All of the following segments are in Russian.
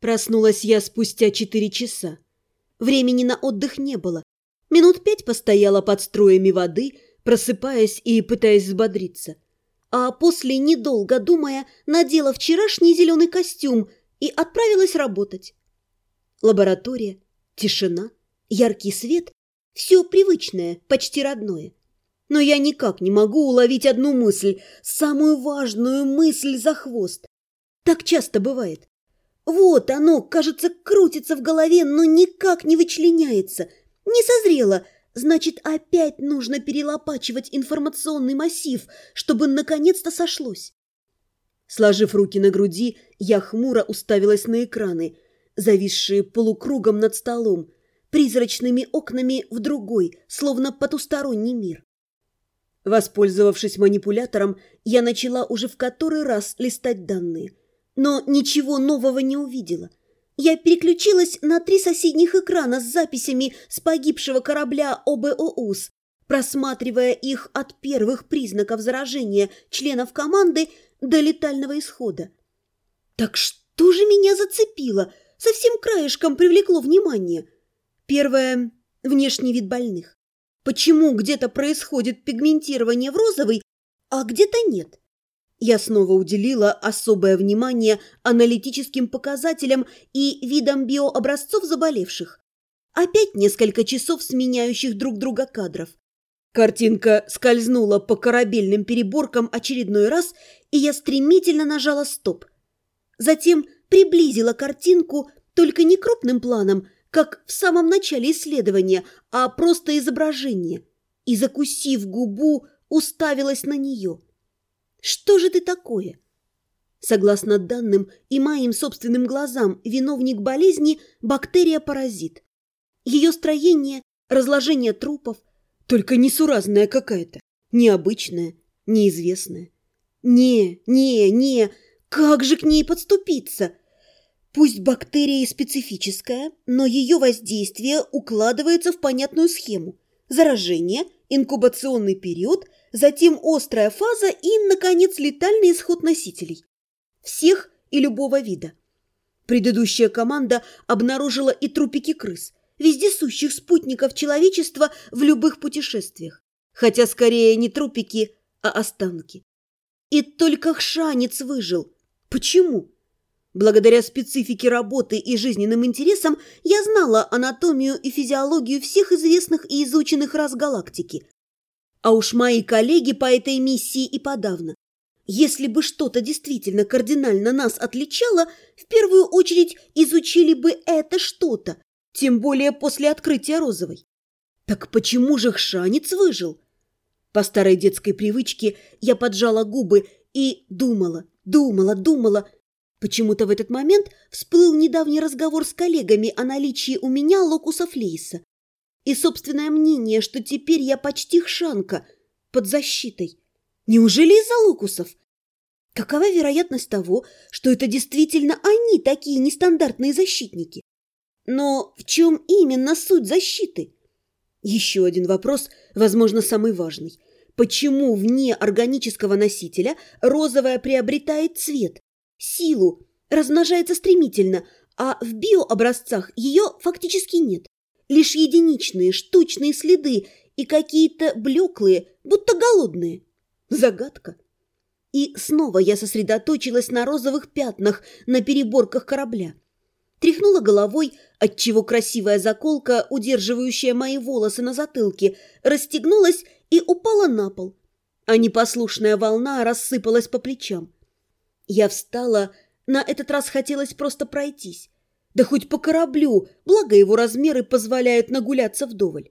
Проснулась я спустя четыре часа. Времени на отдых не было. Минут пять постояла под струями воды, просыпаясь и пытаясь взбодриться. А после, недолго думая, надела вчерашний зеленый костюм и отправилась работать. Лаборатория, тишина, яркий свет – все привычное, почти родное. Но я никак не могу уловить одну мысль, самую важную мысль за хвост. Так часто бывает. Вот оно, кажется, крутится в голове, но никак не вычленяется. Не созрело. Значит, опять нужно перелопачивать информационный массив, чтобы наконец-то сошлось. Сложив руки на груди, я хмуро уставилась на экраны, зависшие полукругом над столом, призрачными окнами в другой, словно потусторонний мир. Воспользовавшись манипулятором, я начала уже в который раз листать данные – но ничего нового не увидела. Я переключилась на три соседних экрана с записями с погибшего корабля ОБОУС, просматривая их от первых признаков заражения членов команды до летального исхода. Так что же меня зацепило? Совсем краешком привлекло внимание. Первое – внешний вид больных. Почему где-то происходит пигментирование в розовый, а где-то нет? Я снова уделила особое внимание аналитическим показателям и видам биообразцов заболевших. Опять несколько часов сменяющих друг друга кадров. Картинка скользнула по корабельным переборкам очередной раз, и я стремительно нажала «стоп». Затем приблизила картинку только не крупным планом, как в самом начале исследования, а просто изображение, и, закусив губу, уставилась на нее – что же ты такое? Согласно данным и моим собственным глазам, виновник болезни – бактерия-паразит. Ее строение, разложение трупов, только несуразная какая-то, необычная, неизвестная. Не, не, не, как же к ней подступиться? Пусть бактерия и специфическая, но ее воздействие укладывается в понятную схему. Заражение, инкубационный период – затем острая фаза и, наконец, летальный исход носителей. Всех и любого вида. Предыдущая команда обнаружила и трупики крыс, вездесущих спутников человечества в любых путешествиях. Хотя скорее не трупики, а останки. И только Хшанец выжил. Почему? Благодаря специфике работы и жизненным интересам я знала анатомию и физиологию всех известных и изученных рас галактики, а уж мои коллеги по этой миссии и подавно. Если бы что-то действительно кардинально нас отличало, в первую очередь изучили бы это что-то, тем более после открытия розовой. Так почему же Хшанец выжил? По старой детской привычке я поджала губы и думала, думала, думала. Почему-то в этот момент всплыл недавний разговор с коллегами о наличии у меня локусов лейса. И собственное мнение, что теперь я почти хшанка, под защитой. Неужели из-за лукусов? Какова вероятность того, что это действительно они такие нестандартные защитники? Но в чем именно суть защиты? Еще один вопрос, возможно, самый важный. Почему вне органического носителя розовая приобретает цвет, силу, размножается стремительно, а в биообразцах ее фактически нет? лишь единичные штучные следы и какие-то блеклые, будто голодные. Загадка. И снова я сосредоточилась на розовых пятнах на переборках корабля. Тряхнула головой, отчего красивая заколка, удерживающая мои волосы на затылке, расстегнулась и упала на пол, а непослушная волна рассыпалась по плечам. Я встала, на этот раз хотелось просто пройтись, да хоть по кораблю, благо его размеры позволяют нагуляться вдоволь.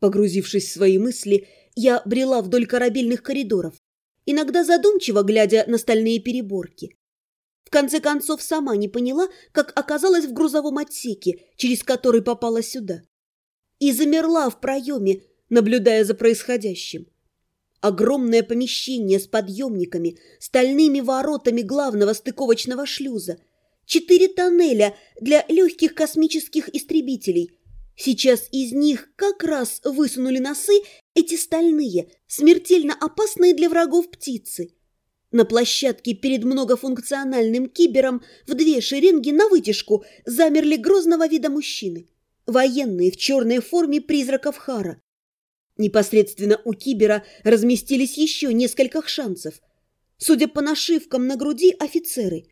Погрузившись в свои мысли, я брела вдоль корабельных коридоров, иногда задумчиво глядя на стальные переборки. В конце концов, сама не поняла, как оказалась в грузовом отсеке, через который попала сюда. И замерла в проеме, наблюдая за происходящим. Огромное помещение с подъемниками, стальными воротами главного стыковочного шлюза – Четыре тоннеля для легких космических истребителей. Сейчас из них как раз высунули носы эти стальные, смертельно опасные для врагов птицы. На площадке перед многофункциональным кибером в две шеренги на вытяжку замерли грозного вида мужчины. Военные в черной форме призраков Хара. Непосредственно у кибера разместились еще несколько шансов. Судя по нашивкам на груди, офицеры.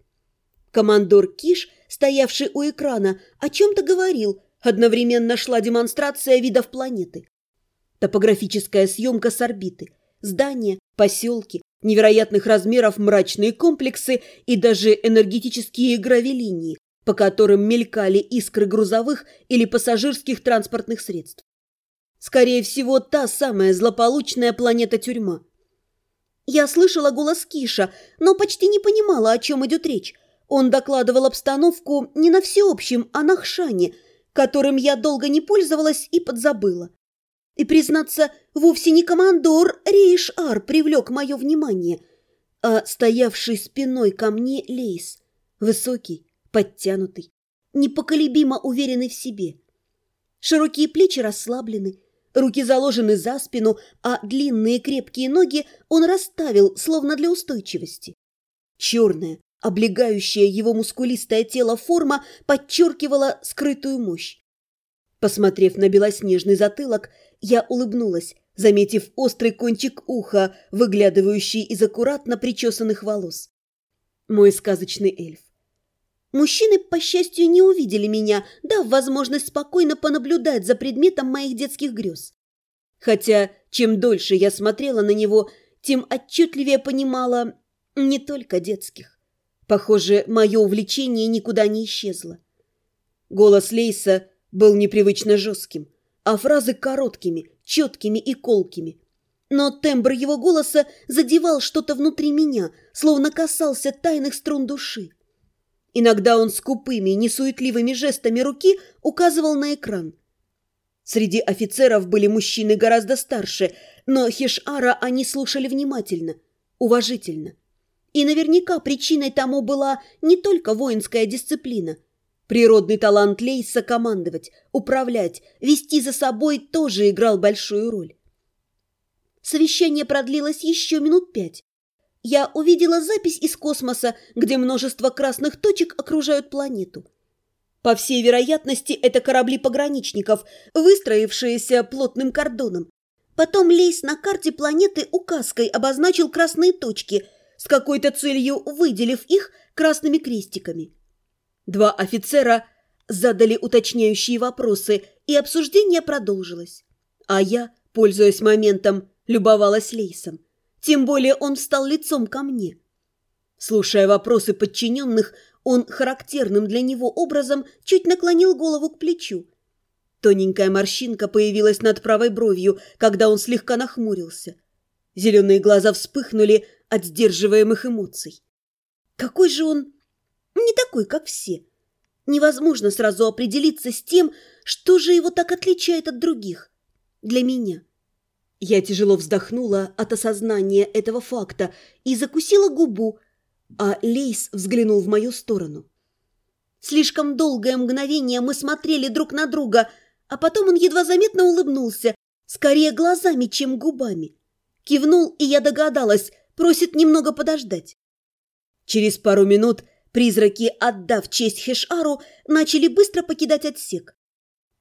Командор Киш, стоявший у экрана, о чем-то говорил. Одновременно шла демонстрация видов планеты. Топографическая съемка с орбиты. Здания, поселки, невероятных размеров мрачные комплексы и даже энергетические гравилинии, по которым мелькали искры грузовых или пассажирских транспортных средств. Скорее всего, та самая злополучная планета-тюрьма. Я слышала голос Киша, но почти не понимала, о чем идет речь. Он докладывал обстановку не на всеобщем, а на Хшане, которым я долго не пользовалась и подзабыла. И, признаться, вовсе не командор Рейш-Ар привлек мое внимание, а стоявший спиной ко мне Лейс, высокий, подтянутый, непоколебимо уверенный в себе. Широкие плечи расслаблены, Руки заложены за спину, а длинные крепкие ноги он расставил, словно для устойчивости. Черная, облегающая его мускулистое тело форма подчеркивала скрытую мощь. Посмотрев на белоснежный затылок, я улыбнулась, заметив острый кончик уха, выглядывающий из аккуратно причесанных волос. Мой сказочный эльф. Мужчины, по счастью, не увидели меня, дав возможность спокойно понаблюдать за предметом моих детских грез. Хотя, чем дольше я смотрела на него, тем отчетливее понимала не только детских. Похоже, мое увлечение никуда не исчезло. Голос Лейса был непривычно жестким, а фразы короткими, четкими и колкими. Но тембр его голоса задевал что-то внутри меня, словно касался тайных струн души. Иногда он скупыми, несуетливыми жестами руки указывал на экран. Среди офицеров были мужчины гораздо старше, но Хешара они слушали внимательно, уважительно. И наверняка причиной тому была не только воинская дисциплина. Природный талант Лейса командовать, управлять, вести за собой тоже играл большую роль. Совещание продлилось еще минут пять я увидела запись из космоса, где множество красных точек окружают планету. По всей вероятности, это корабли пограничников, выстроившиеся плотным кордоном. Потом Лейс на карте планеты указкой обозначил красные точки, с какой-то целью выделив их красными крестиками. Два офицера задали уточняющие вопросы, и обсуждение продолжилось. А я, пользуясь моментом, любовалась Лейсом. Тем более он встал лицом ко мне. Слушая вопросы подчиненных, он характерным для него образом чуть наклонил голову к плечу. Тоненькая морщинка появилась над правой бровью, когда он слегка нахмурился. Зеленые глаза вспыхнули от сдерживаемых эмоций. Какой же он не такой, как все. Невозможно сразу определиться с тем, что же его так отличает от других. Для меня. Я тяжело вздохнула от осознания этого факта и закусила губу, а Лейс взглянул в мою сторону. Слишком долгое мгновение мы смотрели друг на друга, а потом он едва заметно улыбнулся, скорее глазами, чем губами. Кивнул, и я догадалась, просит немного подождать. Через пару минут призраки, отдав честь Хешару, начали быстро покидать отсек.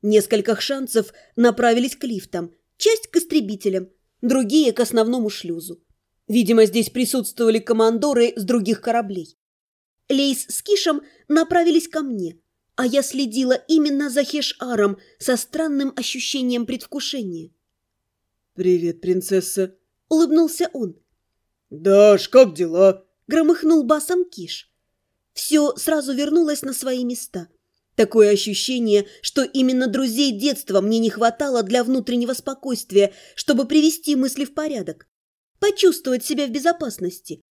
Несколько шансов направились к лифтам – часть к истребителям, другие к основному шлюзу. Видимо, здесь присутствовали командоры с других кораблей. Лейс с Кишем направились ко мне, а я следила именно за Хеш-Аром со странным ощущением предвкушения. «Привет, принцесса!» — улыбнулся он. «Даш, как дела?» — громыхнул басом Киш. Все сразу вернулось на свои места — Такое ощущение, что именно друзей детства мне не хватало для внутреннего спокойствия, чтобы привести мысли в порядок, почувствовать себя в безопасности.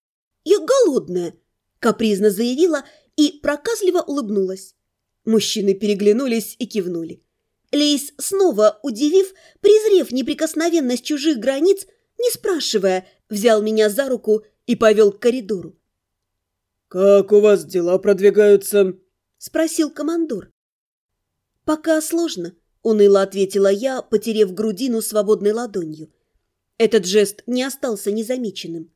«Я голодная», – капризно заявила и проказливо улыбнулась. Мужчины переглянулись и кивнули. Лейс, снова удивив, презрев неприкосновенность чужих границ, не спрашивая, взял меня за руку и повел к коридору. «Как у вас дела продвигаются?» — спросил командор. «Пока сложно», — уныло ответила я, потерев грудину свободной ладонью. Этот жест не остался незамеченным.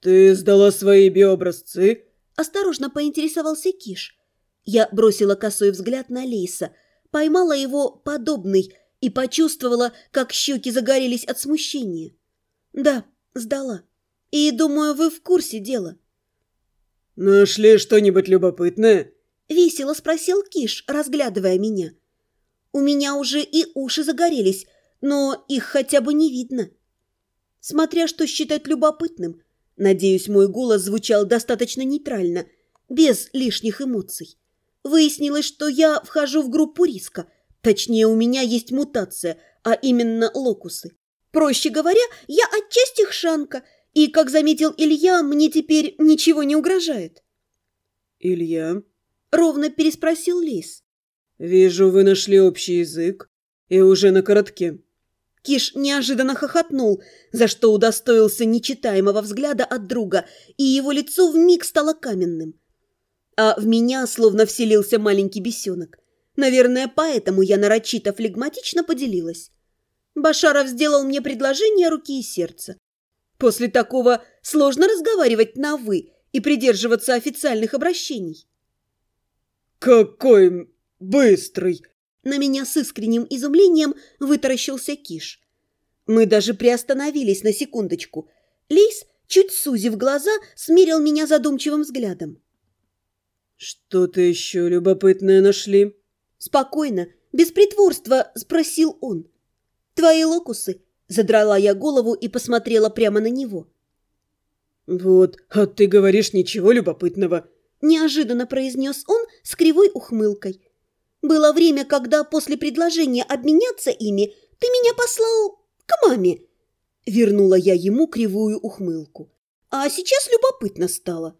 «Ты сдала свои биообразцы?» Осторожно поинтересовался Киш. Я бросила косой взгляд на Лейса, поймала его подобный и почувствовала, как щеки загорелись от смущения. «Да, сдала. И, думаю, вы в курсе дела». «Нашли что-нибудь любопытное?» — весело спросил Киш, разглядывая меня. У меня уже и уши загорелись, но их хотя бы не видно. Смотря что считать любопытным, надеюсь, мой голос звучал достаточно нейтрально, без лишних эмоций. Выяснилось, что я вхожу в группу риска, точнее, у меня есть мутация, а именно локусы. Проще говоря, я отчасти хшанка, и, как заметил Илья, мне теперь ничего не угрожает. «Илья?» — ровно переспросил Лис. «Вижу, вы нашли общий язык и уже на коротке». Киш неожиданно хохотнул, за что удостоился нечитаемого взгляда от друга, и его лицо вмиг стало каменным. А в меня словно вселился маленький бесенок. Наверное, поэтому я нарочито флегматично поделилась. Башаров сделал мне предложение руки и сердца. После такого сложно разговаривать на «вы» и придерживаться официальных обращений. «Какой быстрый!» На меня с искренним изумлением вытаращился Киш. Мы даже приостановились на секундочку. Лейс, чуть сузив глаза, смерил меня задумчивым взглядом. «Что-то еще любопытное нашли?» Спокойно, без притворства, спросил он. «Твои локусы?» Задрала я голову и посмотрела прямо на него. «Вот, а ты говоришь ничего любопытного», – неожиданно произнес он с кривой ухмылкой. «Было время, когда после предложения обменяться ими ты меня послал к маме». Вернула я ему кривую ухмылку. «А сейчас любопытно стало».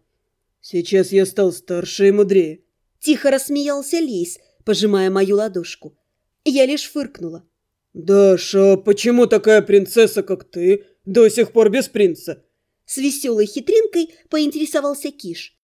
«Сейчас я стал старше и мудрее», – тихо рассмеялся Лейс, пожимая мою ладошку. Я лишь фыркнула. «Даша, почему такая принцесса, как ты, до сих пор без принца?» С веселой хитринкой поинтересовался Киш.